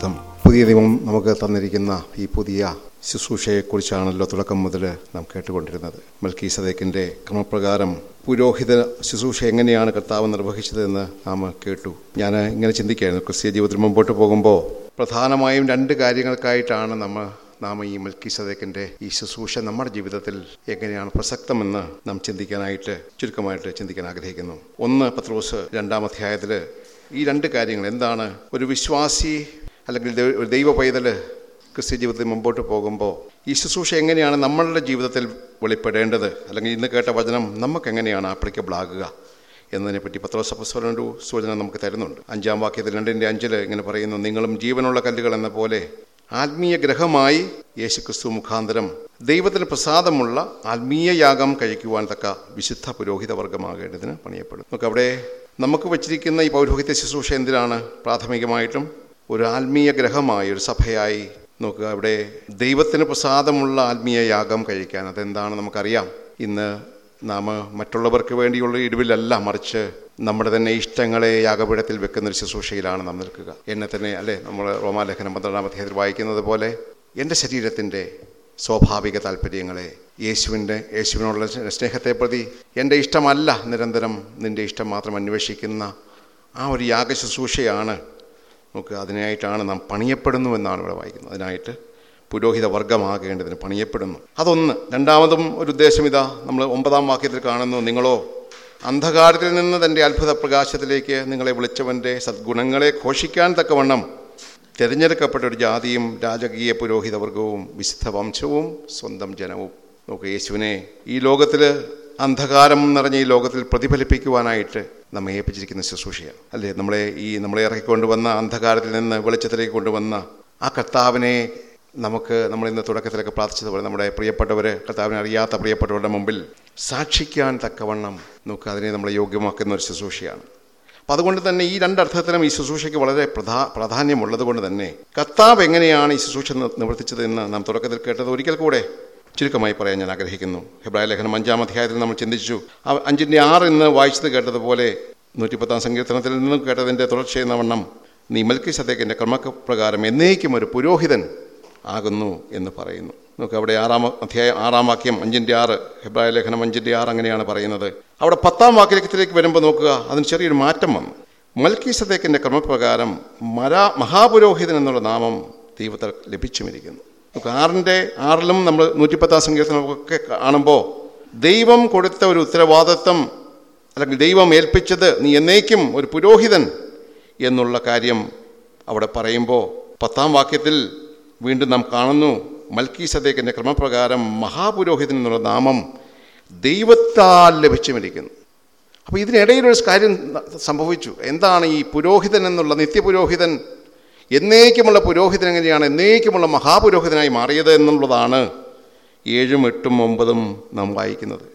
മഹത്വം പുതിയ ദൈവം നമുക്ക് തന്നിരിക്കുന്ന ഈ പുതിയ ശുശ്രൂഷയെക്കുറിച്ചാണല്ലോ തുടക്കം മുതൽ നാം കേട്ടുകൊണ്ടിരുന്നത്. മൽക്കി സദേക്കിന്റെ ക്രമപ്രകാരം പുരോഹിത ശുശ്രൂഷ എങ്ങനെയാണ് കർത്താവ് നിർവഹിച്ചതെന്ന് നാം കേട്ടു. ഞാൻ ഇങ്ങനെ ചിന്തിക്കുകയായിരുന്നു. ക്രിസ്തീയ ജീവിതത്തിൽ മുമ്പോട്ട് പോകുമ്പോൾ പ്രധാനമായും രണ്ട് കാര്യങ്ങൾക്കായിട്ടാണ് നമ്മൾ നാം ഈ മൽക്കി സദേക്കിന്റെ ഈ ശുശ്രൂഷ നമ്മുടെ ജീവിതത്തിൽ എങ്ങനെയാണ് പ്രസക്തമെന്ന് നാം ചിന്തിക്കാനായിട്ട് ചുരുക്കമായിട്ട് ചിന്തിക്കാൻ ആഗ്രഹിക്കുന്നു. ഒന്ന് പത്രോസ് രണ്ടാം അധ്യായത്തിൽ ഈ രണ്ട് കാര്യങ്ങൾ. എന്താണ്? ഒരു വിശ്വാസി അല്ലെങ്കിൽ ദൈവ- ഒരു പൈതൽ ക്രിസ്ത്യ ജീവിതത്തിൽ മുമ്പോട്ട് പോകുമ്പോൾ ഈ ശുശ്രൂഷ എങ്ങനെയാണ് നമ്മളുടെ ജീവിതത്തിൽ വെളിപ്പെടേണ്ടത്? അല്ലെങ്കിൽ ഇന്ന് കേട്ട വചനം നമുക്ക് എങ്ങനെയാണ് ആപ്ലിക്കബിൾ ആകുക എന്നതിനെപ്പറ്റി പത്രോസപ്പസ്വലൊരു സൂചന നമുക്ക് തരുന്നുണ്ട്. അഞ്ചാം വാക്യത്തിൽ രണ്ടിന്റെ അഞ്ചിൽ ഇങ്ങനെ പറയുന്നു നിങ്ങളും ജീവനുള്ള കല്ലുകൾ എന്ന പോലെ ആത്മീയ ഗ്രഹമായി യേശുക്രിസ്തു മുഖാന്തരം ദൈവത്തിന് പ്രസാദമുള്ള ആത്മീയ യാഗം കഴിക്കുവാൻ തക്ക വിശുദ്ധ പുരോഹിത വർഗമാകേണ്ടതിന് പണിയപ്പെടും നമുക്ക് അവിടെ നമുക്ക് വച്ചിരിക്കുന്ന ഈ പൗരോഹിത്യ ശുശ്രൂഷ എന്തിനാണ്? പ്രാഥമികമായിട്ടും ഒരു ആത്മീയ ഗ്രഹമായി ഒരു സഭയായി നോക്കുക. അവിടെ ദൈവത്തിന് പ്രസാദമുള്ള ആത്മീയ യാഗം കഴിക്കാൻ അതെന്താണ് നമുക്കറിയാം. ഇന്ന് നാം മറ്റുള്ളവർക്ക് വേണ്ടിയുള്ള ഇടിവിലല്ല മറിച്ച് നമ്മുടെ തന്നെ ഇഷ്ടങ്ങളെ യാഗപീഠത്തിൽ വെക്കുന്ന ഒരു ശുശ്രൂഷയിലാണ് നാം നിൽക്കുക. എന്നെ തന്നെ അല്ലേ നമ്മൾ റോമാലേഖനം പന്ത്രണ്ടാം അധ്യായത്തിൽ വായിക്കുന്നത് പോലെ എന്റെ ശരീരത്തിന്റെ സ്വാഭാവിക താല്പര്യങ്ങളെ യേശുവിന്റെ യേശുവിനോടുള്ള സ്നേഹത്തെ പ്രതി എന്റെ ഇഷ്ടമല്ല നിരന്തരം നിന്റെ ഇഷ്ടം മാത്രം അന്വേഷിക്കുന്ന ആ ഒരു യാഗ ശുശ്രൂഷയാണ് നമുക്ക് അതിനായിട്ടാണ് നാം പണിയപ്പെടുന്നു എന്നാണ് ഇവിടെ വായിക്കുന്നത്. അതിനായിട്ട് പുരോഹിത വർഗമാകേണ്ടതിന് പണിയപ്പെടുന്നു. അതൊന്ന്. രണ്ടാമതും ഒരു ഉദ്ദേശം ഇതാ. നമ്മൾ ഒമ്പതാം വാക്യത്തിൽ കാണുന്നു നിങ്ങളോ അന്ധകാരത്തിൽ നിന്ന് തന്റെ അത്ഭുത പ്രകാശത്തിലേക്ക് നിങ്ങളെ വിളിച്ചവന്റെ സദ്ഗുണങ്ങളെ ഘോഷിക്കാൻ തക്കവണ്ണം തിരഞ്ഞെടുക്കപ്പെട്ട ഒരു ജാതിയും രാജകീയ പുരോഹിത വർഗവും വിശുദ്ധ വംശവും സ്വന്തം ജനവും. നോക്കുക യേശുവിനെ ഈ ലോകത്തിൽ അന്ധകാരം നിറഞ്ഞ ഈ ലോകത്തിൽ പ്രതിഫലിപ്പിക്കുവാനായിട്ട് നമ്മെ ഏൽപ്പിച്ചിരിക്കുന്ന ശുശ്രൂഷയാണ്. അല്ലേ? നമ്മളെ ഈ നമ്മളെ ഇറക്കിക്കൊണ്ടുവന്ന അന്ധകാരത്തിൽ നിന്ന് വെളിച്ചത്തിലേക്ക് കൊണ്ടുവന്ന ആ കർത്താവിനെ നമുക്ക് നമ്മൾ ഇന്ന് തുടക്കത്തിലൊക്കെ പ്രാർത്ഥിച്ചതുപോലെ നമ്മുടെ പ്രിയപ്പെട്ടവർ കർത്താവിനെ അറിയാത്ത പ്രിയപ്പെട്ടവരുടെ മുമ്പിൽ സാക്ഷിക്കാൻ തക്കവണ്ണം നമുക്ക് അതിനെ നമ്മളെ യോഗ്യമാക്കുന്ന ഒരു ശുശ്രൂഷയാണ്. അപ്പം അതുകൊണ്ട് തന്നെ ഈ രണ്ടർത്ഥത്തിലും ഈ ശുശ്രൂഷയ്ക്ക് വളരെ പ്രധാ പ്രാധാന്യമുള്ളത് കൊണ്ട് തന്നെ കർത്താവ് എങ്ങനെയാണ് ഈ ശുശ്രൂഷ നിവർത്തിച്ചത് എന്ന് നാം തുടക്കത്തിൽ കേട്ടത് ഒരിക്കൽ കൂടെ ചുരുക്കമായി പറയാൻ ഞാൻ ആഗ്രഹിക്കുന്നു. ഹെബ്രായ ലേഖനം അഞ്ചാം അധ്യായത്തിൽ നമ്മൾ ചിന്തിച്ചു. അഞ്ചിന്റെ ആറ് ഇന്ന് വായിച്ചത് കേട്ടതുപോലെ നൂറ്റിപ്പത്താം സങ്കീർത്തനത്തിൽ നിന്നും കേട്ടതിന്റെ തുടർച്ചയെന്ന വണ്ണം നീ മൽക്കി സദേക്കിന്റെ ക്രമപ്രകാരം എന്നേക്കും ഒരു പുരോഹിതൻ ആകുന്നു എന്ന് പറയുന്നു. നമുക്ക് അവിടെ ആറാം അധ്യായം ആറാം വാക്യം അഞ്ചിന്റെ ആറ് ഹെബ്രായ ലേഖനം അഞ്ചിന്റെ ആറ് അങ്ങനെയാണ് പറയുന്നത്. അവിടെ പത്താം വാക്യത്തിലേക്ക് വരുമ്പോൾ നോക്കുക അതിന് ചെറിയൊരു മാറ്റം വന്നു. മൽക്കി സദേക്കിന്റെ ക്രമപ്രകാരം മരാ മഹാപുരോഹിതൻ എന്നുള്ള നാമം ദൈവത്തിൽ ലഭിച്ചുമിരിക്കുന്നു. നമുക്ക് ആറിന്റെ ആറിലും നമ്മൾ നൂറ്റിപ്പത്താം സങ്കീർത്തനമൊക്കെ കാണുമ്പോൾ ദൈവം കൊടുത്ത ഒരു ഉത്തരവാദിത്വം അല്ലെങ്കിൽ ദൈവം ഏൽപ്പിച്ചത് നീ എന്നേക്കും ഒരു പുരോഹിതൻ എന്നുള്ള കാര്യം അവിടെ പറയുമ്പോൾ പത്താം വാക്യത്തിൽ വീണ്ടും നാം കാണുന്നു. മൽക്കി സദേക്കിന്റെ ക്രമപ്രകാരം മഹാപുരോഹിതൻ എന്നുള്ള നാമം ദൈവത്താൽ ലഭിച്ചുമിരിക്കുന്നു. അപ്പോൾ ഇതിനിടയിലൊരു കാര്യം സംഭവിച്ചു. എന്താണ് ഈ പുരോഹിതൻ എന്നുള്ള നിത്യപുരോഹിതൻ എന്നേക്കുമുള്ള പുരോഹിതൻ എങ്ങനെയാണ് എന്നേക്കുമുള്ള മഹാപുരോഹിതനായി മാറിയത് എന്നുള്ളതാണ് ഏഴും എട്ടും ഒമ്പതും നാം വായിക്കുന്നത്.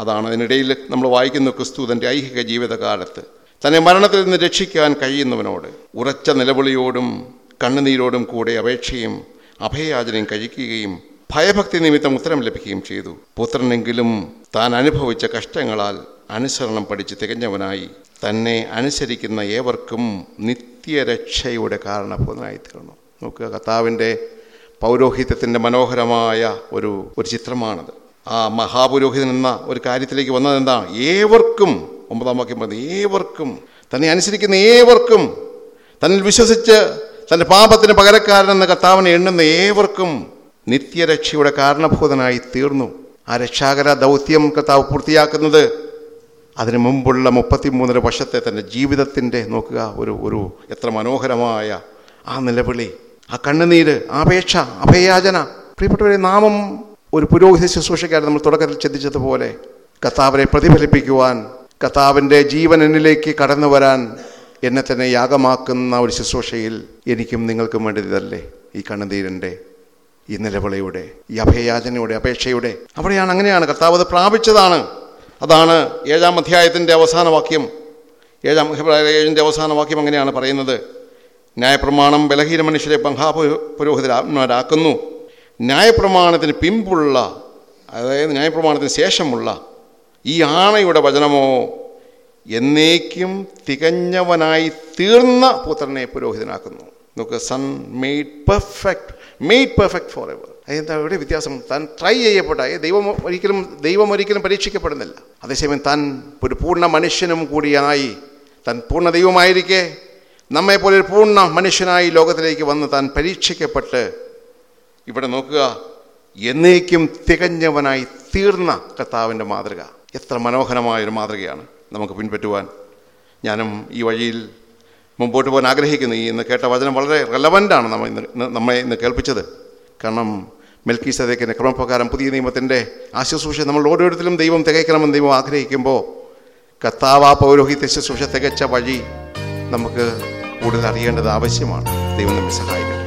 അതാണ് അതിനിടയിൽ നമ്മൾ വായിക്കുന്ന ക്രിസ്തു തന്റെ ഐഹിക ജീവിതകാലത്ത് തന്നെ മരണത്തിൽ നിന്ന് രക്ഷിക്കാൻ കഴിയുന്നവനോട് ഉറച്ച നിലവിളിയോടും കണ്ണുനീരോടും കൂടെ അപേക്ഷയും അഭയയാചനയും കഴിക്കുകയും ഭയഭക്തി നിമിത്തം ഉത്തരം ലഭിക്കുകയും ചെയ്തു. പുത്രനെങ്കിലും താൻ അനുഭവിച്ച കഷ്ടങ്ങളാൽ അനുസരണം പഠിച്ച് തികഞ്ഞവനായി തന്നെ അനുസരിക്കുന്ന ഏവർക്കും നിത്യരക്ഷയുടെ കാരണഭൂതനായിത്തീർന്നു. നോക്കുക കർത്താവിന്റെ പൗരോഹിത്യത്തിന്റെ മനോഹരമായ ഒരു ഒരു ചിത്രമാണത്. ആ മഹാപുരോഹിതൻ എന്ന ഒരു കാര്യത്തിലേക്ക് വന്നത് എന്താണ്? ഏവർക്കും ഒമ്പതാം വാക്യം പറയുന്നത് ഏവർക്കും തന്നെ അനുസരിക്കുന്ന ഏവർക്കും തന്നിൽ വിശ്വസിച്ച് തന്റെ പാപത്തിന് പകരക്കാരനെന്ന കർത്താവിനെ എണ്ണുന്ന ഏവർക്കും നിത്യരക്ഷയുടെ കാരണഭൂതനായി തീർന്നു ആ രക്ഷാകര ദൗത്യം കർത്താവ് പൂർത്തിയാക്കുന്നത് അതിനു മുമ്പുള്ള മുപ്പത്തിമൂന്നര വർഷത്തെ തന്റെ ജീവിതത്തിന്റെ നോക്കുക ഒരു ഒരു എത്ര മനോഹരമായ ആ നിലവിളി ആ കണ്ണുനീര് ആപേക്ഷ അഭയാചന. പ്രിയപ്പെട്ടവരെ നാമം ഒരു പുരോഹിത ശുശ്രൂഷക്കാരൻ നമ്മൾ തുടക്കത്തിൽ ചിന്തിച്ചതുപോലെ കർത്താവിനെ പ്രതിഫലിപ്പിക്കുവാൻ കർത്താവിന്റെ ജീവൻ എന്നിലേക്ക് കടന്നു വരാൻ എന്നെ തന്നെ യാഗമാക്കുന്ന ഒരു ശുശ്രൂഷയിൽ എനിക്കും നിങ്ങൾക്കും വേണ്ടിയതല്ലേ ഈ കണ്ണുനീരിന്റെ ഈ നിലവിളിയുടെ ഈ അഭയാചനയുടെ അപേക്ഷയുടെ. അവിടെയാണ് അങ്ങനെയാണ്. കർത്താവ് പ്രാപിച്ചതാണ്. അതാണ് ഏഴാം അധ്യായത്തിന്റെ അവസാന വാക്യം. ഏഴാം ഏഴിന്റെ അവസാന വാക്യം അങ്ങനെയാണ് പറയുന്നത്. ന്യായപ്രമാണം ബലഹീന മനുഷ്യരെ പങ്കാപുരോഹിതരാത്മാരാക്കുന്നു ന്യായപ്രമാണത്തിന് പിമ്പുള്ള അതായത് ന്യായപ്രമാണത്തിന് ശേഷമുള്ള ഈ ആണയുടെ വചനമോ എന്നേക്കും തികഞ്ഞവനായി തീർന്ന പുത്രനെ പുരോഹിതനാക്കുന്നു. നോക്ക് son made perfect made perfect for ever അതെന്താ എവിടെ വ്യത്യാസം? താൻ ട്രൈ ചെയ്യപ്പെട്ട ദൈവം ഒരിക്കലും ദൈവം ഒരിക്കലും പരീക്ഷിക്കപ്പെടുന്നില്ല. അതേസമയം താൻ ഒരു പൂർണ മനുഷ്യനും കൂടിയായി. താൻ പൂർണ ദൈവമായിരിക്കെ. നമ്മെപ്പോലെ ഒരു പൂർണ മനുഷ്യനായി ലോകത്തിലേക്ക് വന്ന് താൻ പരീക്ഷിക്കപ്പെട്ട് ഇവിടെ നോക്കുക. എന്നേക്കും തികഞ്ഞവനായി തീർന്ന കർത്താവിന്റെ മാതൃക. എത്ര മനോഹരമായൊരു മാതൃകയാണ് നമുക്ക് പിൻപറ്റുവാൻ. ഞാനും ഈ വഴിയിൽ മുമ്പോട്ട് പോകാൻ ആഗ്രഹിക്കുന്നു. ഈ ഇന്ന് കേട്ട വചനം വളരെ റെലവന്റാണ് നമ്മൾ ഇന്ന് നമ്മളെ ഇന്ന് കേൾപ്പിച്ചത്. കാരണം മെൽക്കി സദേക്കിന്റെ ക്രമപ്രകാരം പുതിയ നിയമത്തിന്റെ ആശുശ്രൂഷ നമ്മൾ ഓരോരുത്തരും ദൈവം തികയ്ക്കണമെന്ന് ദൈവം ആഗ്രഹിക്കുമ്പോൾ കത്താവ പൗരോഹിത്യ ശുശ്രൂഷ തികച്ച വഴി നമുക്ക് കൂടുതൽ അറിയേണ്ടത് ആവശ്യമാണ്. ദൈവം നമ്മെ സഹായിക്കണം